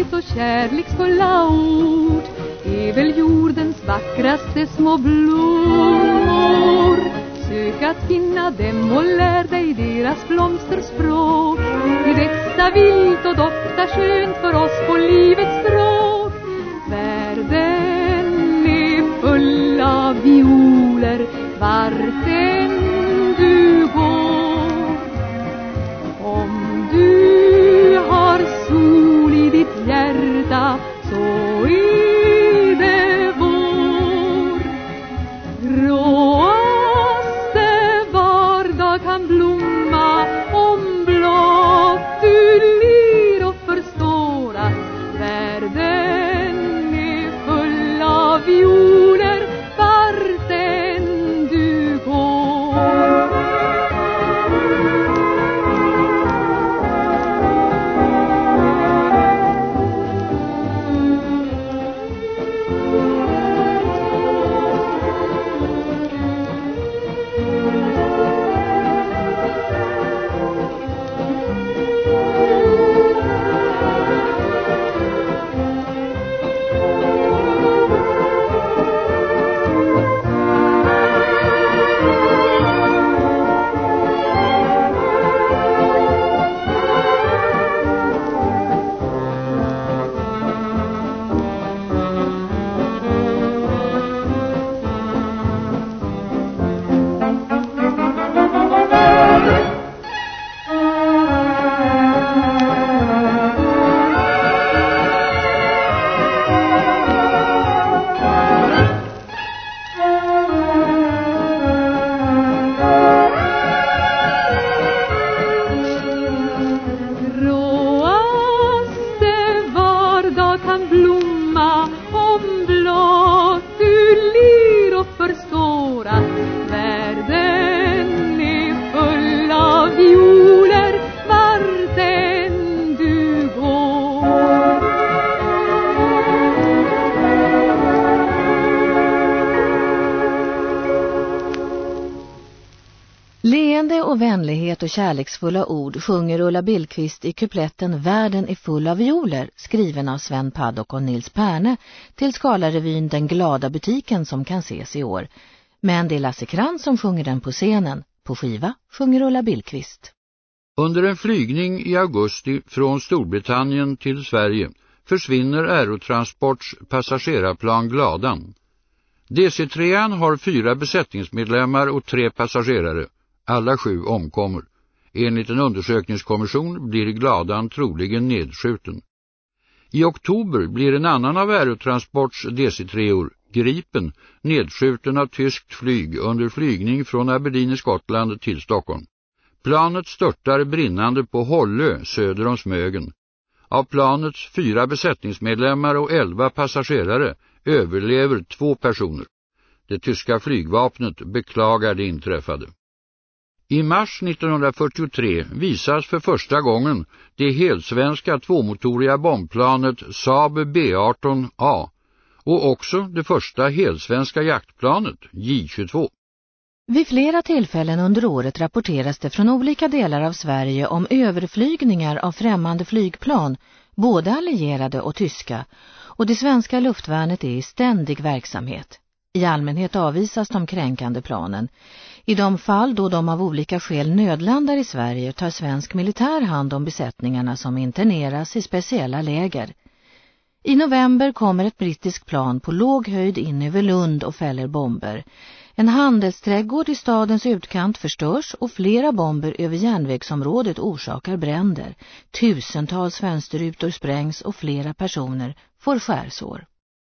och kärleksfulla ord är väl jordens vackraste små blommor. Sök att finna dem och lär dig deras blomsterspråk De växa vilt och dofta skönt för oss på livets språk. Världen är full av violer vart corazón. Och kärleksfulla ord sjunger Ulla Billqvist i kupletten Världen är full av violer, skriven av Sven Paddock och Nils Perne till Skalarevyn Den glada butiken som kan ses i år. Men det är Lasse Krantz som sjunger den på scenen. På skiva sjunger Ulla Billqvist. Under en flygning i augusti från Storbritannien till Sverige försvinner Aerotransports passagerarplan Gladan. DC-3 har fyra besättningsmedlemmar och tre passagerare. Alla sju omkommer. Enligt en undersökningskommission blir Gladan troligen nedskjuten. I oktober blir en annan av Aerotransports DC-3or, Gripen, nedskjuten av tyskt flyg under flygning från Aberdeen i Skottland till Stockholm. Planet störtar brinnande på Hållö söder om Smögen. Av planets fyra besättningsmedlemmar och elva passagerare överlever två personer. Det tyska flygvapnet beklagar det inträffade. I mars 1943 visas för första gången det helsvenska tvåmotoriga bombplanet Saab B-18A och också det första helsvenska jaktplanet J-22. Vid flera tillfällen under året rapporteras det från olika delar av Sverige om överflygningar av främmande flygplan, både allierade och tyska, och det svenska luftvärnet är i ständig verksamhet. I allmänhet avvisas de kränkande planen. I de fall då de av olika skäl nödlandar i Sverige tar svensk militär hand om besättningarna som interneras i speciella läger. I november kommer ett brittiskt plan på låg höjd in över Lund och fäller bomber. En handelsträdgård i stadens utkant förstörs och flera bomber över järnvägsområdet orsakar bränder. Tusentals fönsterrutor sprängs och flera personer får skärsår.